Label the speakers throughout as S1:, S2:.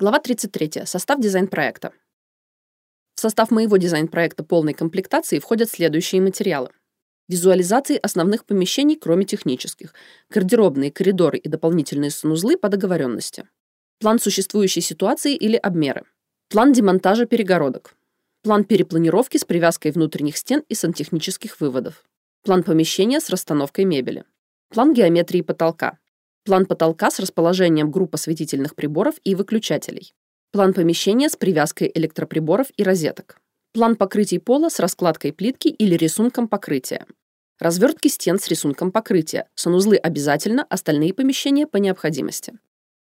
S1: Глава 33. Состав дизайн-проекта. В состав моего дизайн-проекта полной комплектации входят следующие материалы. Визуализации основных помещений, кроме технических, гардеробные, коридоры и дополнительные санузлы по договоренности. План существующей ситуации или обмеры. План демонтажа перегородок. План перепланировки с привязкой внутренних стен и сантехнических выводов. План помещения с расстановкой мебели. План геометрии потолка. План потолка с расположением групп осветительных приборов и выключателей. План помещения с привязкой электроприборов и розеток. План покрытий пола с раскладкой плитки или рисунком покрытия. Развертки стен с рисунком покрытия. Санузлы обязательно, остальные помещения по необходимости.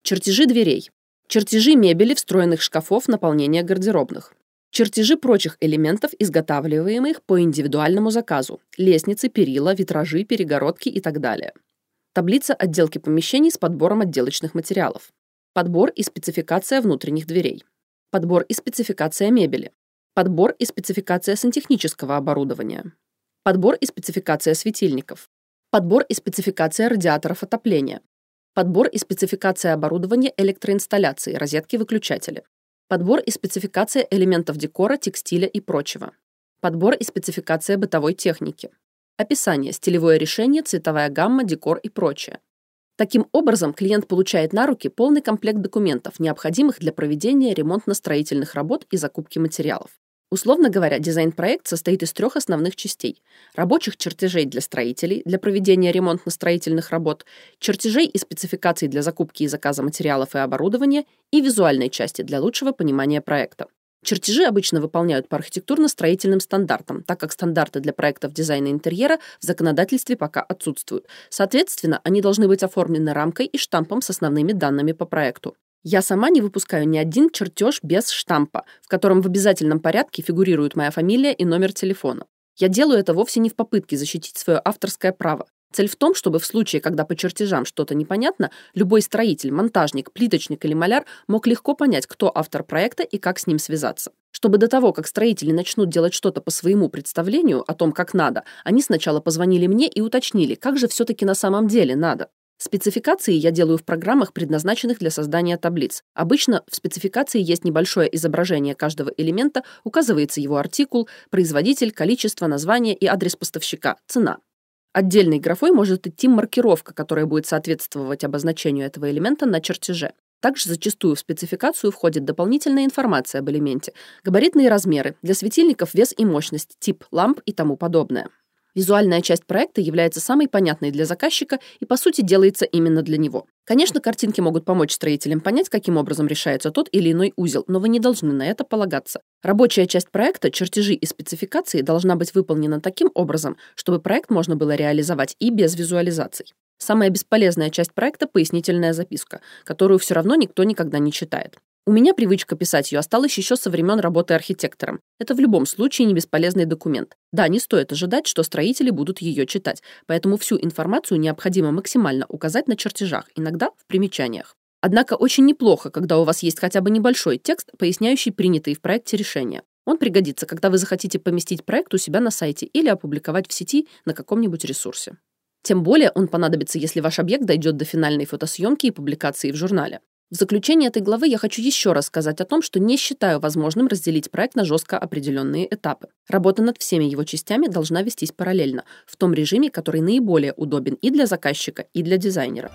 S1: Чертежи дверей. Чертежи мебели, встроенных шкафов, наполнения гардеробных. Чертежи прочих элементов, изготавливаемых по индивидуальному заказу. Лестницы, перила, витражи, перегородки и так далее. Таблица отделки помещений с подбором отделочных материалов. Подбор и спецификация внутренних дверей. Подбор и спецификация мебели. Подбор и спецификация сантехнического оборудования. Подбор и спецификация светильников. Подбор и спецификация радиаторов отопления. Подбор и спецификация оборудования электроинсталляции, розетки-выключатели. Подбор и спецификация элементов декора, текстиля и прочего. Подбор и спецификация бытовой техники. Описание, стилевое решение, цветовая гамма, декор и прочее. Таким образом, клиент получает на руки полный комплект документов, необходимых для проведения ремонтно-строительных работ и закупки материалов. Условно говоря, дизайн-проект состоит из трех основных частей. Рабочих чертежей для строителей, для проведения ремонтно-строительных работ, чертежей и спецификаций для закупки и заказа материалов и оборудования и визуальной части для лучшего понимания проекта. Чертежи обычно выполняют по архитектурно-строительным стандартам, так как стандарты для проектов дизайна интерьера в законодательстве пока отсутствуют. Соответственно, они должны быть оформлены рамкой и штампом с основными данными по проекту. Я сама не выпускаю ни один чертеж без штампа, в котором в обязательном порядке фигурирует моя фамилия и номер телефона. Я делаю это вовсе не в попытке защитить свое авторское право. Цель в том, чтобы в случае, когда по чертежам что-то непонятно, любой строитель, монтажник, плиточник или маляр мог легко понять, кто автор проекта и как с ним связаться. Чтобы до того, как строители начнут делать что-то по своему представлению о том, как надо, они сначала позвонили мне и уточнили, как же все-таки на самом деле надо. Спецификации я делаю в программах, предназначенных для создания таблиц. Обычно в спецификации есть небольшое изображение каждого элемента, указывается его артикул, производитель, количество, название и адрес поставщика, цена. Отдельной графой может идти маркировка, которая будет соответствовать обозначению этого элемента на чертеже. Также зачастую в спецификацию входит дополнительная информация об элементе, габаритные размеры, для светильников вес и мощность, тип ламп и тому подобное. Визуальная часть проекта является самой понятной для заказчика и, по сути, делается именно для него. Конечно, картинки могут помочь строителям понять, каким образом решается тот или иной узел, но вы не должны на это полагаться. Рабочая часть проекта, чертежи и спецификации должна быть выполнена таким образом, чтобы проект можно было реализовать и без визуализаций. Самая бесполезная часть проекта – пояснительная записка, которую все равно никто никогда не читает. У меня привычка писать ее осталась еще со времен работы архитектором. Это в любом случае не бесполезный документ. Да, не стоит ожидать, что строители будут ее читать, поэтому всю информацию необходимо максимально указать на чертежах, иногда в примечаниях. Однако очень неплохо, когда у вас есть хотя бы небольшой текст, поясняющий принятые в проекте решения. Он пригодится, когда вы захотите поместить проект у себя на сайте или опубликовать в сети на каком-нибудь ресурсе. Тем более он понадобится, если ваш объект дойдет до финальной фотосъемки и публикации в журнале. В заключение этой главы я хочу еще раз сказать о том, что не считаю возможным разделить проект на жестко определенные этапы. Работа над всеми его частями должна вестись параллельно, в том режиме, который наиболее удобен и для заказчика, и для дизайнера.